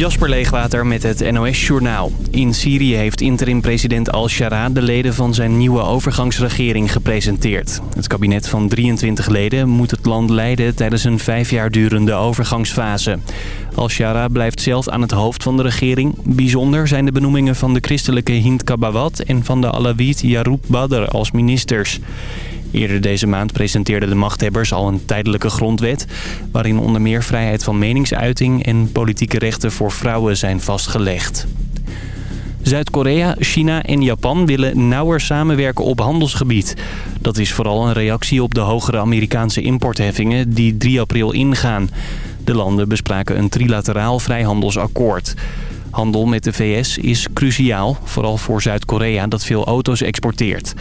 Jasper Leegwater met het NOS Journaal. In Syrië heeft interim-president al-Shara de leden van zijn nieuwe overgangsregering gepresenteerd. Het kabinet van 23 leden moet het land leiden tijdens een vijf jaar durende overgangsfase. Al-Shara blijft zelf aan het hoofd van de regering. Bijzonder zijn de benoemingen van de christelijke Hind Kabawat en van de Alawit Yaroub Badr als ministers. Eerder deze maand presenteerden de machthebbers al een tijdelijke grondwet... waarin onder meer vrijheid van meningsuiting en politieke rechten voor vrouwen zijn vastgelegd. Zuid-Korea, China en Japan willen nauwer samenwerken op handelsgebied. Dat is vooral een reactie op de hogere Amerikaanse importheffingen die 3 april ingaan. De landen bespraken een trilateraal vrijhandelsakkoord. Handel met de VS is cruciaal, vooral voor Zuid-Korea dat veel auto's exporteert.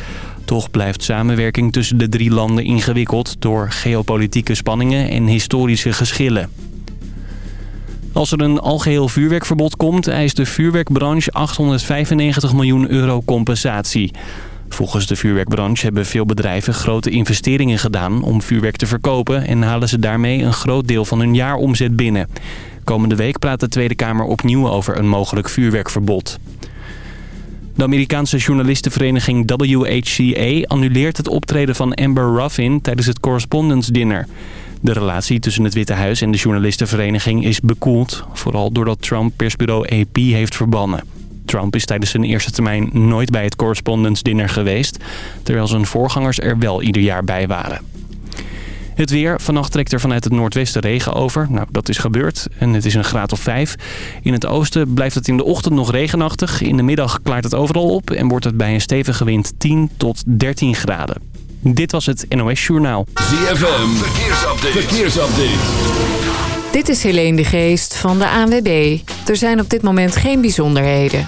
Toch blijft samenwerking tussen de drie landen ingewikkeld door geopolitieke spanningen en historische geschillen. Als er een algeheel vuurwerkverbod komt, eist de vuurwerkbranche 895 miljoen euro compensatie. Volgens de vuurwerkbranche hebben veel bedrijven grote investeringen gedaan om vuurwerk te verkopen... en halen ze daarmee een groot deel van hun jaaromzet binnen. Komende week praat de Tweede Kamer opnieuw over een mogelijk vuurwerkverbod. De Amerikaanse journalistenvereniging WHCA annuleert het optreden van Amber Ruffin tijdens het Correspondence Dinner. De relatie tussen het Witte Huis en de journalistenvereniging is bekoeld, vooral doordat Trump persbureau AP heeft verbannen. Trump is tijdens zijn eerste termijn nooit bij het Correspondence Dinner geweest, terwijl zijn voorgangers er wel ieder jaar bij waren. Het weer. Vannacht trekt er vanuit het noordwesten regen over. Nou, dat is gebeurd. En het is een graad of 5. In het oosten blijft het in de ochtend nog regenachtig. In de middag klaart het overal op. En wordt het bij een stevige wind 10 tot 13 graden. Dit was het NOS Journaal. ZFM. Verkeersupdate. Verkeersupdate. Dit is Helene de Geest van de ANWB. Er zijn op dit moment geen bijzonderheden.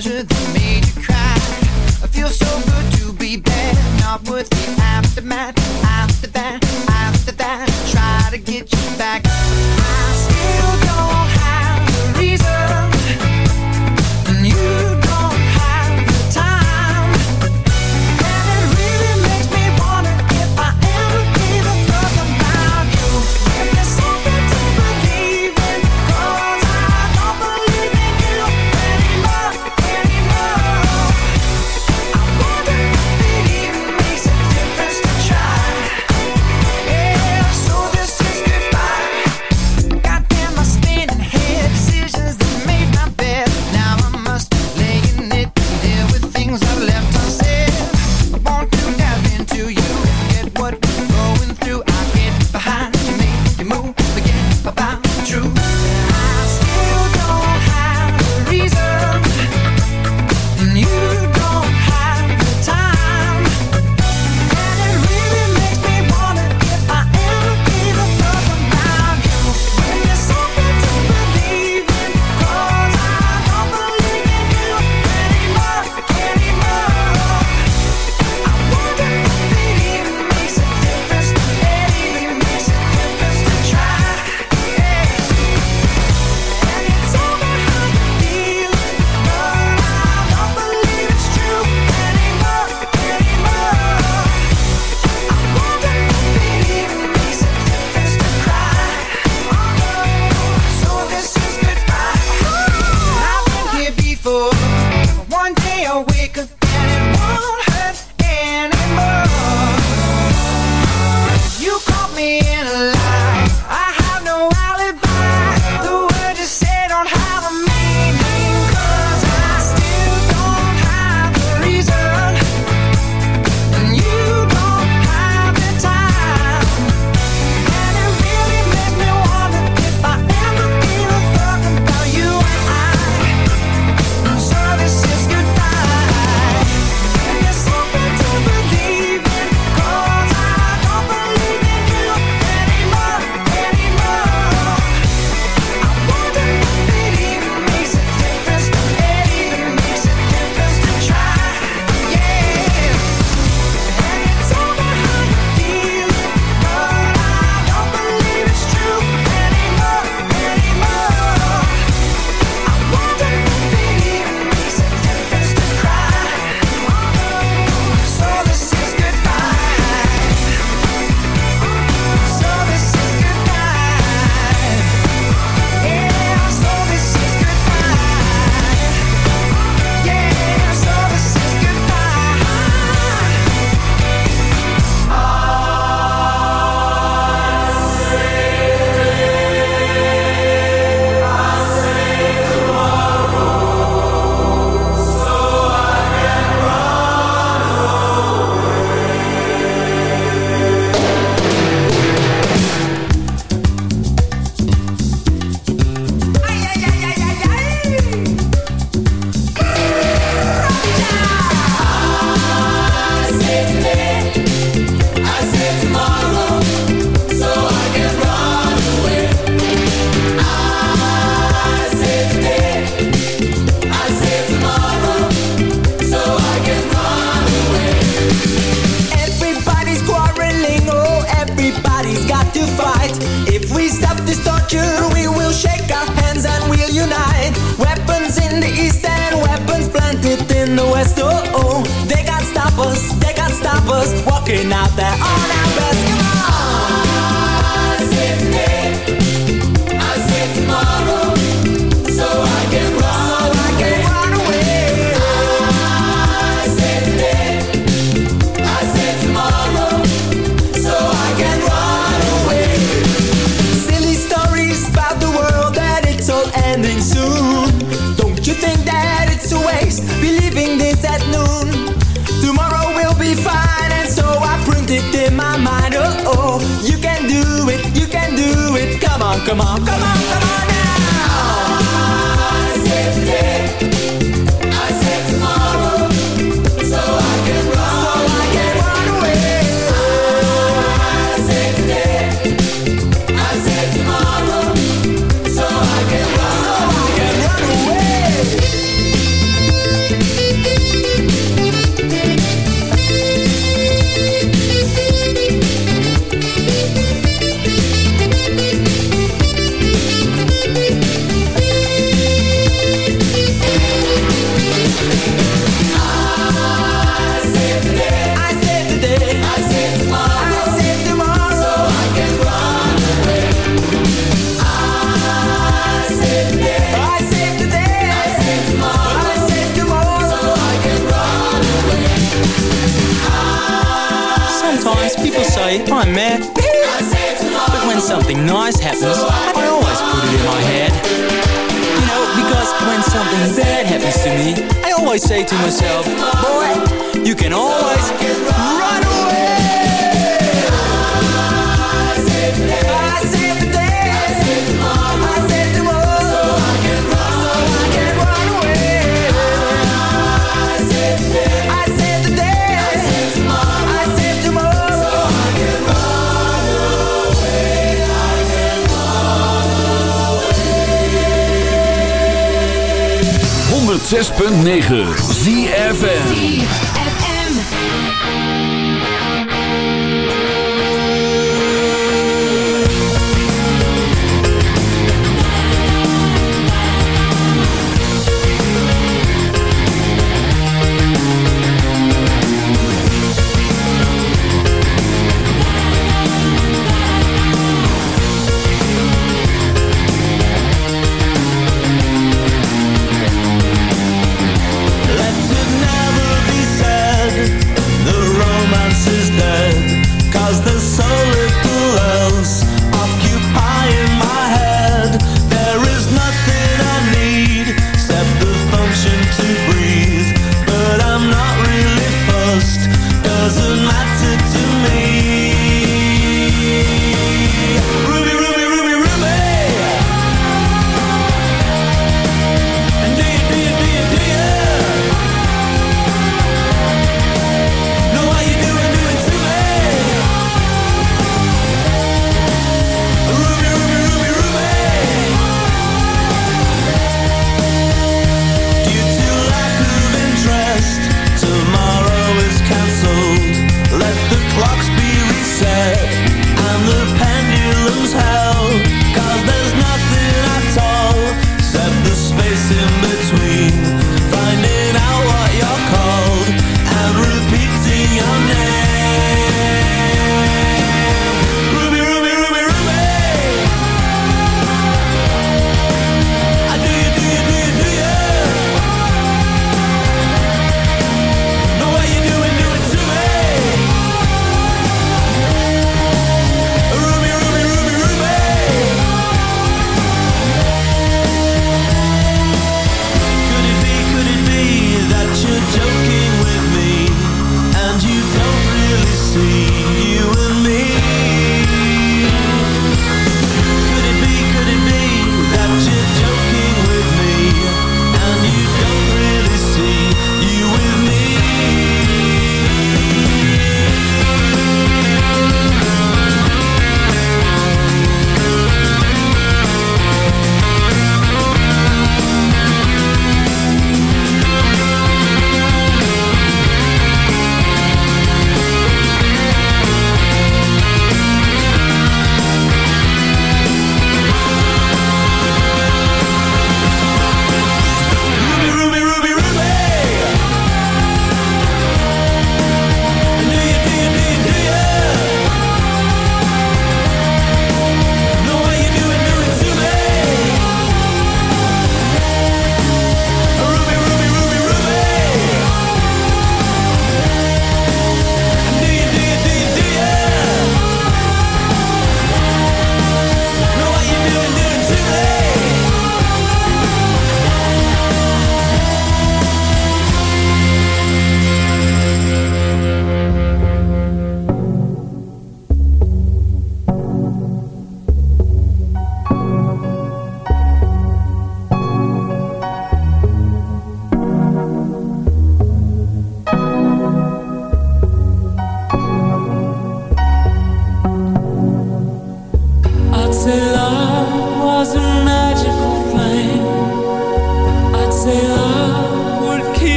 Pleasure that made you cry. I feel so good to be bad, not worth the aftermath. After that, after that, try to get you back.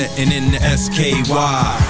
Setting in the SKY.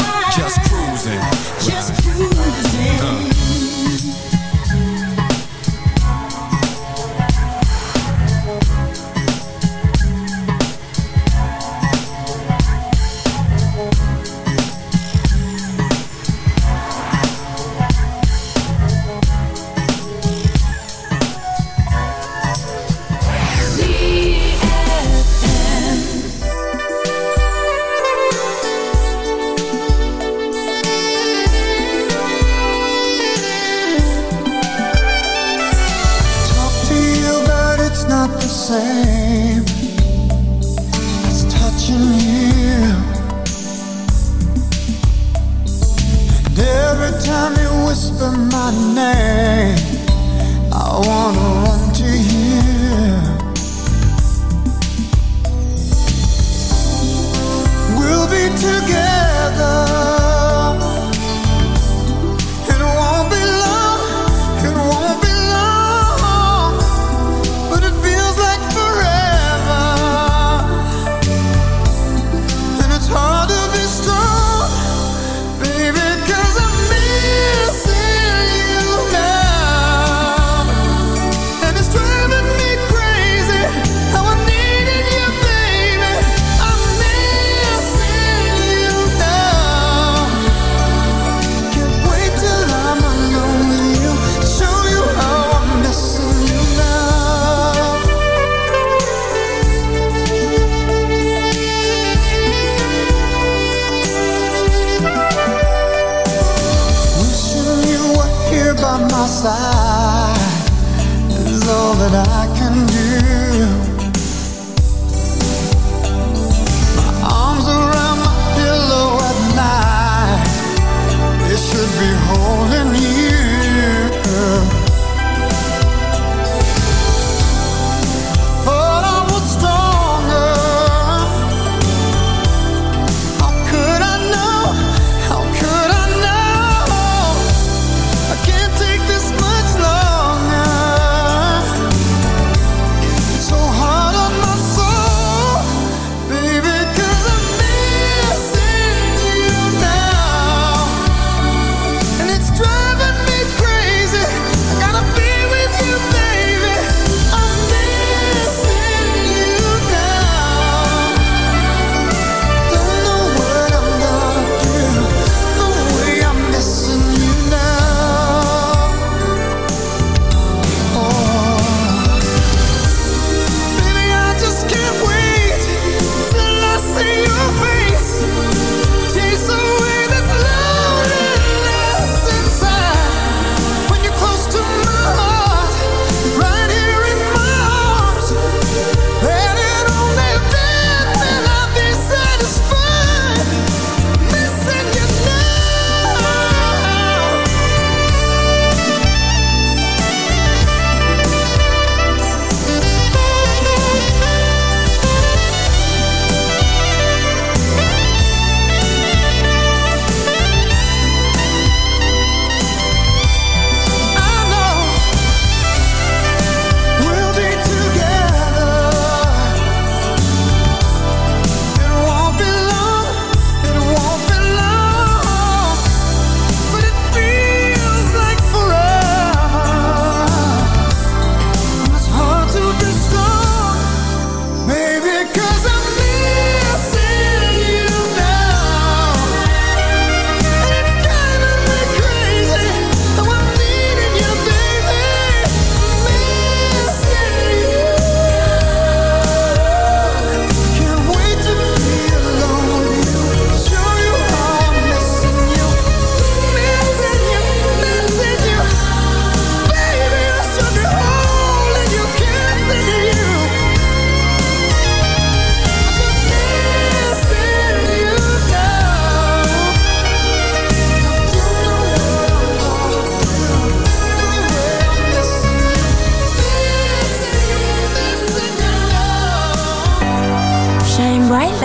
Just cruising. Just cruising. talk time you whisper my name, I wanna run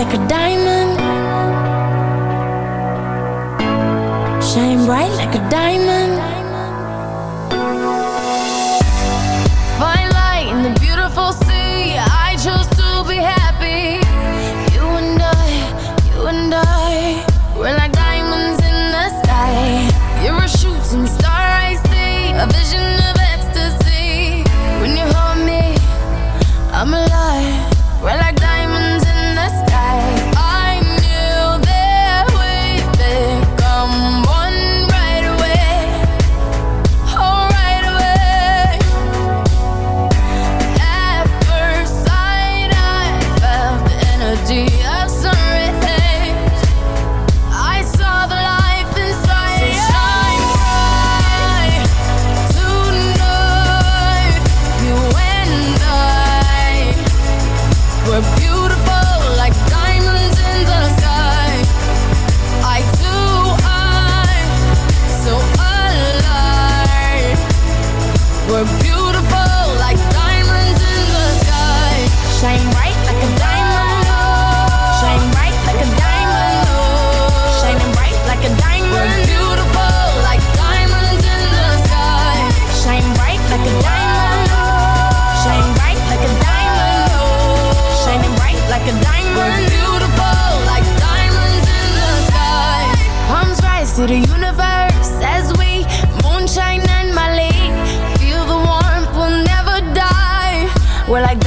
like a diamond. We're like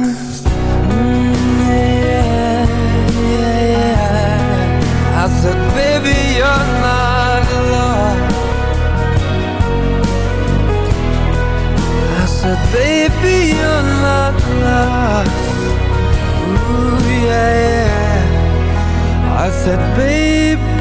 Ooh, yeah, yeah. I said, baby.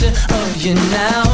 Picture of you now.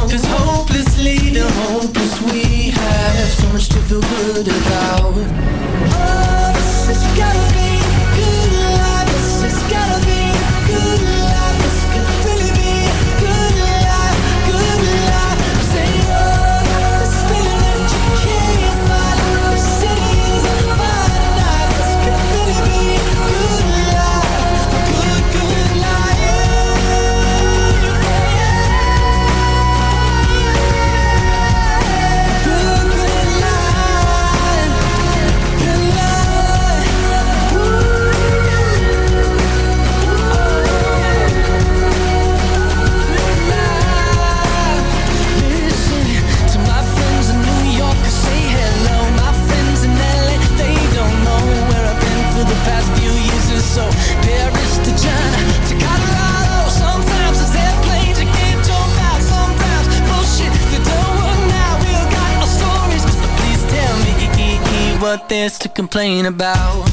Complain about.